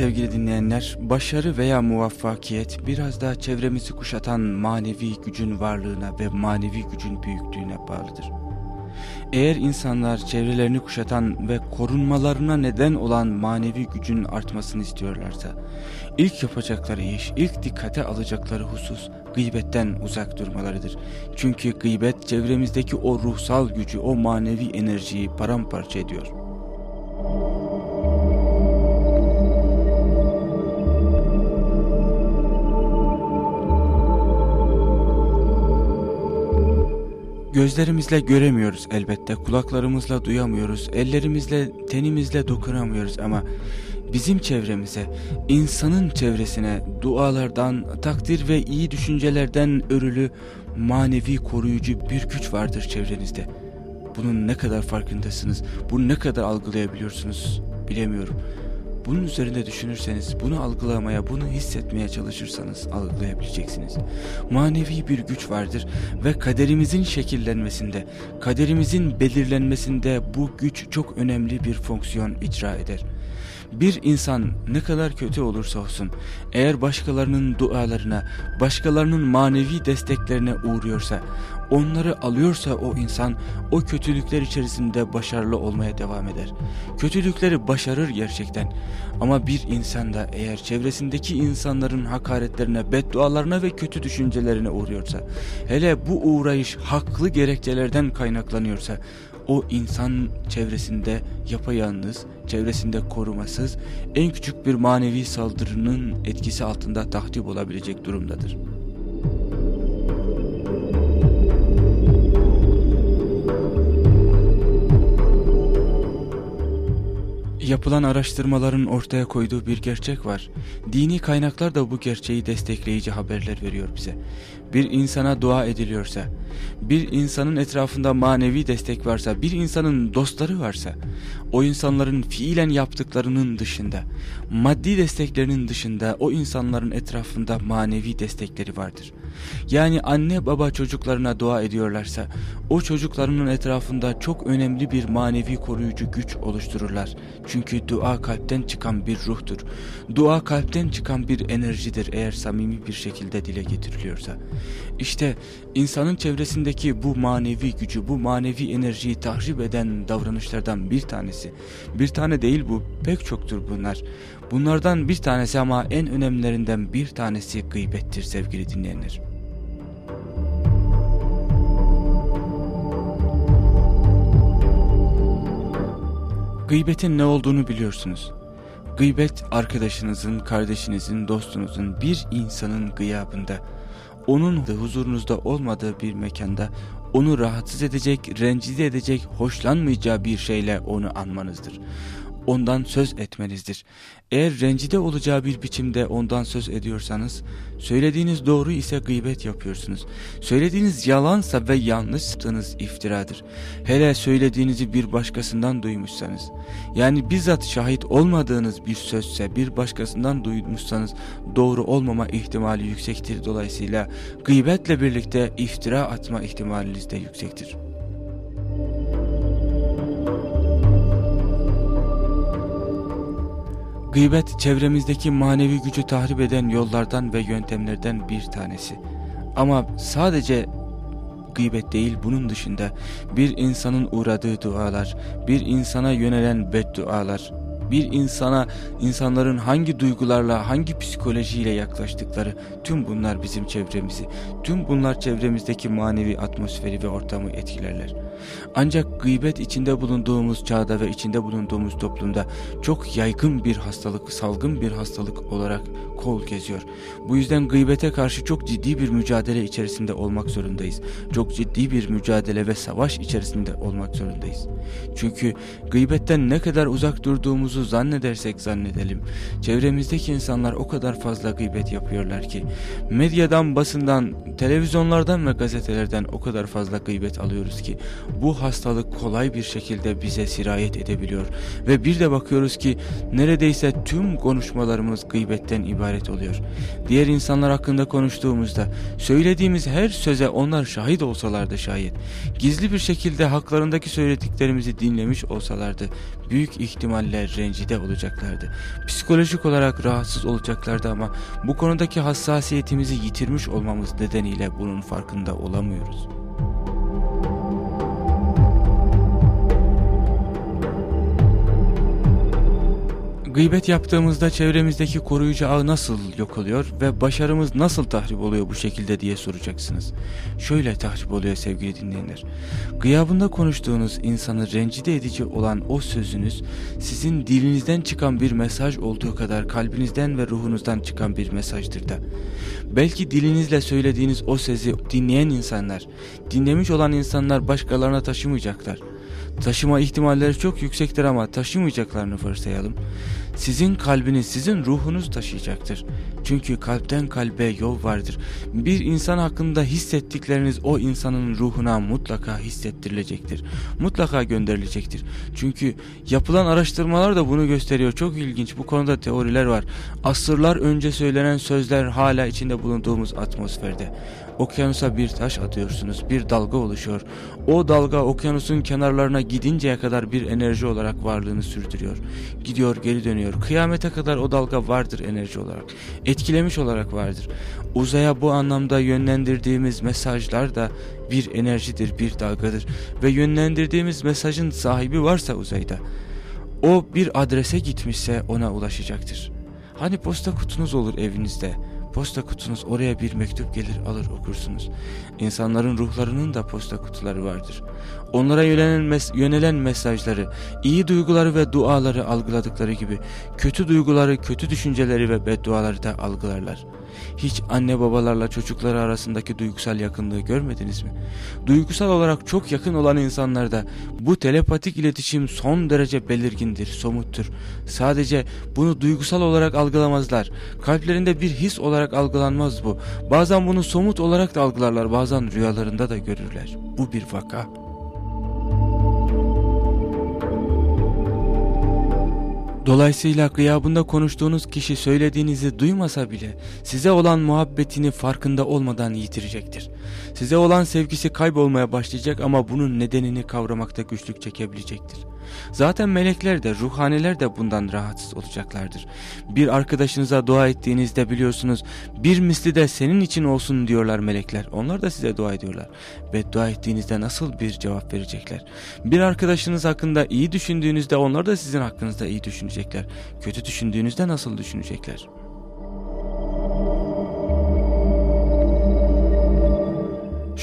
sevgili dinleyenler, başarı veya muvaffakiyet biraz daha çevremizi kuşatan manevi gücün varlığına ve manevi gücün büyüklüğüne bağlıdır. Eğer insanlar çevrelerini kuşatan ve korunmalarına neden olan manevi gücün artmasını istiyorlarsa, ilk yapacakları iş, ilk dikkate alacakları husus gıybetten uzak durmalarıdır. Çünkü gıybet çevremizdeki o ruhsal gücü, o manevi enerjiyi paramparça ediyor. Gözlerimizle göremiyoruz elbette, kulaklarımızla duyamıyoruz, ellerimizle, tenimizle dokunamıyoruz ama bizim çevremize, insanın çevresine dualardan, takdir ve iyi düşüncelerden örülü manevi koruyucu bir güç vardır çevrenizde. Bunun ne kadar farkındasınız, bunu ne kadar algılayabiliyorsunuz bilemiyorum. Bunun üzerinde düşünürseniz, bunu algılamaya, bunu hissetmeye çalışırsanız algılayabileceksiniz. Manevi bir güç vardır ve kaderimizin şekillenmesinde, kaderimizin belirlenmesinde bu güç çok önemli bir fonksiyon icra eder. Bir insan ne kadar kötü olursa olsun, eğer başkalarının dualarına, başkalarının manevi desteklerine uğruyorsa, onları alıyorsa o insan, o kötülükler içerisinde başarılı olmaya devam eder. Kötülükleri başarır gerçekten. Ama bir insan da eğer çevresindeki insanların hakaretlerine, beddualarına ve kötü düşüncelerine uğruyorsa, hele bu uğrayış haklı gerekçelerden kaynaklanıyorsa, o insan çevresinde yapayalnız, çevresinde korumasız, en küçük bir manevi saldırının etkisi altında tahdip olabilecek durumdadır. Yapılan araştırmaların ortaya koyduğu bir gerçek var. Dini kaynaklar da bu gerçeği destekleyici haberler veriyor bize. Bir insana dua ediliyorsa, bir insanın etrafında manevi destek varsa, bir insanın dostları varsa, o insanların fiilen yaptıklarının dışında, maddi desteklerinin dışında o insanların etrafında manevi destekleri vardır. Yani anne baba çocuklarına dua ediyorlarsa, o çocuklarının etrafında çok önemli bir manevi koruyucu güç oluştururlar. Çünkü dua kalpten çıkan bir ruhtur. Dua kalpten çıkan bir enerjidir eğer samimi bir şekilde dile getiriliyorsa. İşte insanın çevresindeki bu manevi gücü, bu manevi enerjiyi tahrip eden davranışlardan bir tanesi. Bir tane değil bu, pek çoktur bunlar. Bunlardan bir tanesi ama en önemlilerinden bir tanesi gıybettir sevgili dinleyenler. Gıybetin ne olduğunu biliyorsunuz. Gıybet arkadaşınızın, kardeşinizin, dostunuzun bir insanın gıyabında, onun huzurunuzda olmadığı bir mekanda onu rahatsız edecek, rencide edecek, hoşlanmayacağı bir şeyle onu anmanızdır ondan söz etmenizdir. Eğer rencide olacağı bir biçimde ondan söz ediyorsanız, söylediğiniz doğru ise gıybet yapıyorsunuz. Söylediğiniz yalansa ve yanlış yaptığınız iftiradır. Hele söylediğinizi bir başkasından duymuşsanız, yani bizzat şahit olmadığınız bir sözse bir başkasından duymuşsanız doğru olmama ihtimali yüksektir. Dolayısıyla gıybetle birlikte iftira atma ihtimaliniz de yüksektir. Gıybet çevremizdeki manevi gücü tahrip eden yollardan ve yöntemlerden bir tanesi. Ama sadece gıybet değil bunun dışında bir insanın uğradığı dualar, bir insana yönelen beddualar, bir insana insanların hangi duygularla hangi psikolojiyle yaklaştıkları tüm bunlar bizim çevremizi tüm bunlar çevremizdeki manevi atmosferi ve ortamı etkilerler. Ancak gıybet içinde bulunduğumuz çağda ve içinde bulunduğumuz toplumda çok yaygın bir hastalık, salgın bir hastalık olarak kol geziyor. Bu yüzden gıybete karşı çok ciddi bir mücadele içerisinde olmak zorundayız. Çok ciddi bir mücadele ve savaş içerisinde olmak zorundayız. Çünkü gıybetten ne kadar uzak durduğumuzu zannedersek zannedelim. Çevremizdeki insanlar o kadar fazla gıybet yapıyorlar ki medyadan, basından, televizyonlardan ve gazetelerden o kadar fazla gıybet alıyoruz ki bu hastalık kolay bir şekilde bize sirayet edebiliyor. Ve bir de bakıyoruz ki neredeyse tüm konuşmalarımız gıybetten ibaret oluyor. Diğer insanlar hakkında konuştuğumuzda söylediğimiz her söze onlar şahit olsalardı şayet, gizli bir şekilde haklarındaki söylediklerimizi dinlemiş olsalardı büyük ihtimalle rencide olacaklardı. Psikolojik olarak rahatsız olacaklardı ama bu konudaki hassasiyetimizi yitirmiş olmamız nedeniyle bunun farkında olamıyoruz. Gıybet yaptığımızda çevremizdeki koruyucu ağ nasıl yok oluyor ve başarımız nasıl tahrip oluyor bu şekilde diye soracaksınız. Şöyle tahrip oluyor sevgili dinleyenler. Gıyabında konuştuğunuz insanı rencide edici olan o sözünüz sizin dilinizden çıkan bir mesaj olduğu kadar kalbinizden ve ruhunuzdan çıkan bir mesajdır da. Belki dilinizle söylediğiniz o sesi dinleyen insanlar, dinlemiş olan insanlar başkalarına taşımayacaklar. Taşıma ihtimalleri çok yüksektir ama taşımayacaklarını varsayalım. Sizin kalbiniz, sizin ruhunuz taşıyacaktır. Çünkü kalpten kalbe yol vardır. Bir insan hakkında hissettikleriniz o insanın ruhuna mutlaka hissettirilecektir. Mutlaka gönderilecektir. Çünkü yapılan araştırmalar da bunu gösteriyor. Çok ilginç. Bu konuda teoriler var. Asırlar önce söylenen sözler hala içinde bulunduğumuz atmosferde. Okyanusa bir taş atıyorsunuz, bir dalga oluşuyor. O dalga okyanusun kenarlarına gidinceye kadar bir enerji olarak varlığını sürdürüyor. Gidiyor, geri dönüyor. Kıyamete kadar o dalga vardır enerji olarak. Etkilemiş olarak vardır. Uzaya bu anlamda yönlendirdiğimiz mesajlar da bir enerjidir, bir dalgadır. Ve yönlendirdiğimiz mesajın sahibi varsa uzayda, o bir adrese gitmişse ona ulaşacaktır. Hani posta kutunuz olur evinizde. Posta kutunuz oraya bir mektup gelir alır okursunuz. İnsanların ruhlarının da posta kutuları vardır. Onlara yönelen, mes yönelen mesajları, iyi duyguları ve duaları algıladıkları gibi kötü duyguları, kötü düşünceleri ve bedduaları da algılarlar. Hiç anne babalarla çocukları arasındaki duygusal yakınlığı görmediniz mi? Duygusal olarak çok yakın olan insanlarda bu telepatik iletişim son derece belirgindir, somuttur. Sadece bunu duygusal olarak algılamazlar. Kalplerinde bir his olarak algılanmaz bu. Bazen bunu somut olarak da algılarlar, bazen rüyalarında da görürler. Bu bir vaka. Dolayısıyla gıyabında konuştuğunuz kişi söylediğinizi duymasa bile size olan muhabbetini farkında olmadan yitirecektir. Size olan sevgisi kaybolmaya başlayacak ama bunun nedenini kavramakta güçlük çekebilecektir. Zaten melekler de ruhaniler de bundan rahatsız olacaklardır. Bir arkadaşınıza dua ettiğinizde biliyorsunuz bir misli de senin için olsun diyorlar melekler. Onlar da size dua ediyorlar. Ve dua ettiğinizde nasıl bir cevap verecekler? Bir arkadaşınız hakkında iyi düşündüğünüzde onlar da sizin hakkınızda iyi düşünecekler. Kötü düşündüğünüzde nasıl düşünecekler?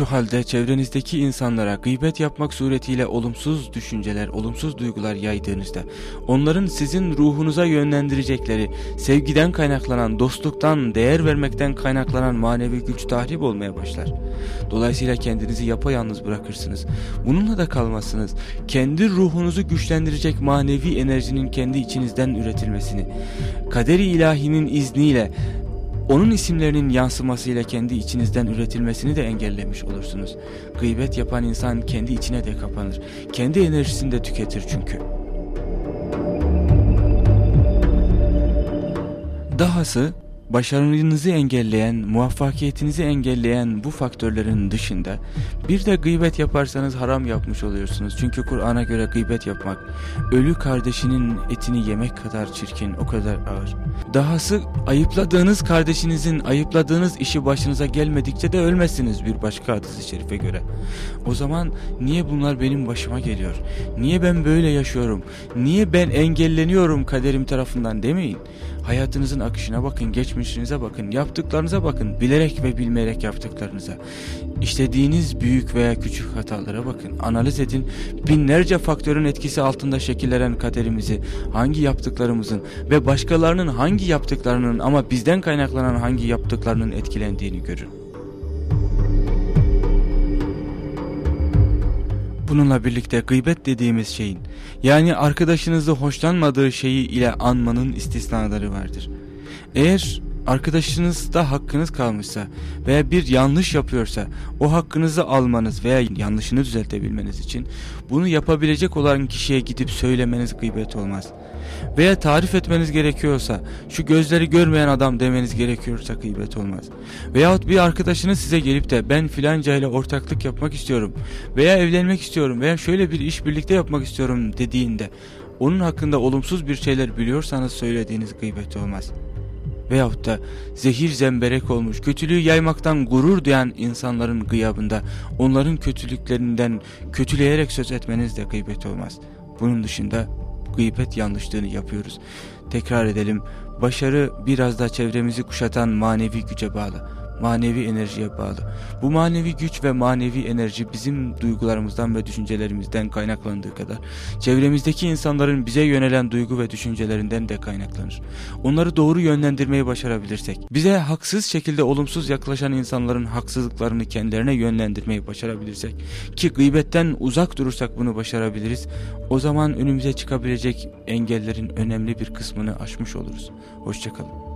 Şu halde çevrenizdeki insanlara gıybet yapmak suretiyle olumsuz düşünceler, olumsuz duygular yaydığınızda, onların sizin ruhunuza yönlendirecekleri, sevgiden kaynaklanan, dostluktan, değer vermekten kaynaklanan manevi güç tahrip olmaya başlar. Dolayısıyla kendinizi yapayalnız bırakırsınız. Bununla da kalmazsınız. Kendi ruhunuzu güçlendirecek manevi enerjinin kendi içinizden üretilmesini, kaderi ilahinin izniyle, onun isimlerinin yansımasıyla kendi içinizden üretilmesini de engellemiş olursunuz. Gıybet yapan insan kendi içine de kapanır. Kendi enerjisini de tüketir çünkü. Dahası başarınızı engelleyen, muvaffakiyetinizi engelleyen bu faktörlerin dışında bir de gıybet yaparsanız haram yapmış oluyorsunuz. Çünkü Kur'an'a göre gıybet yapmak ölü kardeşinin etini yemek kadar çirkin, o kadar ağır. Dahası ayıpladığınız kardeşinizin ayıpladığınız işi başınıza gelmedikçe de ölmezsiniz bir başka hadis-i şerife göre. O zaman niye bunlar benim başıma geliyor? Niye ben böyle yaşıyorum? Niye ben engelleniyorum kaderim tarafından demeyin. Hayatınızın akışına bakın, geçmişinize bakın, yaptıklarınıza bakın, bilerek ve bilmeyerek yaptıklarınıza. İşlediğiniz büyük veya küçük hatalara bakın, analiz edin. Binlerce faktörün etkisi altında şekillenen kaderimizi, hangi yaptıklarımızın ve başkalarının hangi yaptıklarının ama bizden kaynaklanan hangi yaptıklarının etkilendiğini görün. Bununla birlikte gıybet dediğimiz şeyin yani arkadaşınızı hoşlanmadığı şeyi ile anmanın istisnaları vardır. Eğer arkadaşınızda hakkınız kalmışsa veya bir yanlış yapıyorsa o hakkınızı almanız veya yanlışını düzeltebilmeniz için bunu yapabilecek olan kişiye gidip söylemeniz gıybet olmaz. Veya tarif etmeniz gerekiyorsa şu gözleri görmeyen adam demeniz gerekiyorsa gıybet olmaz. Veyahut bir arkadaşınız size gelip de ben filanca ile ortaklık yapmak istiyorum veya evlenmek istiyorum veya şöyle bir iş birlikte yapmak istiyorum dediğinde onun hakkında olumsuz bir şeyler biliyorsanız söylediğiniz gıybet olmaz.'' veyahut da zehir zemberek olmuş, kötülüğü yaymaktan gurur duyan insanların gıyabında onların kötülüklerinden kötüleyerek söz etmeniz de gıybet olmaz. Bunun dışında gıybet yanlışlığını yapıyoruz. Tekrar edelim, başarı biraz da çevremizi kuşatan manevi güce bağlı manevi enerjiye bağlı. Bu manevi güç ve manevi enerji bizim duygularımızdan ve düşüncelerimizden kaynaklandığı kadar çevremizdeki insanların bize yönelen duygu ve düşüncelerinden de kaynaklanır. Onları doğru yönlendirmeyi başarabilirsek, bize haksız şekilde olumsuz yaklaşan insanların haksızlıklarını kendilerine yönlendirmeyi başarabilirsek ki gıybetten uzak durursak bunu başarabiliriz. O zaman önümüze çıkabilecek engellerin önemli bir kısmını aşmış oluruz. Hoşçakalın.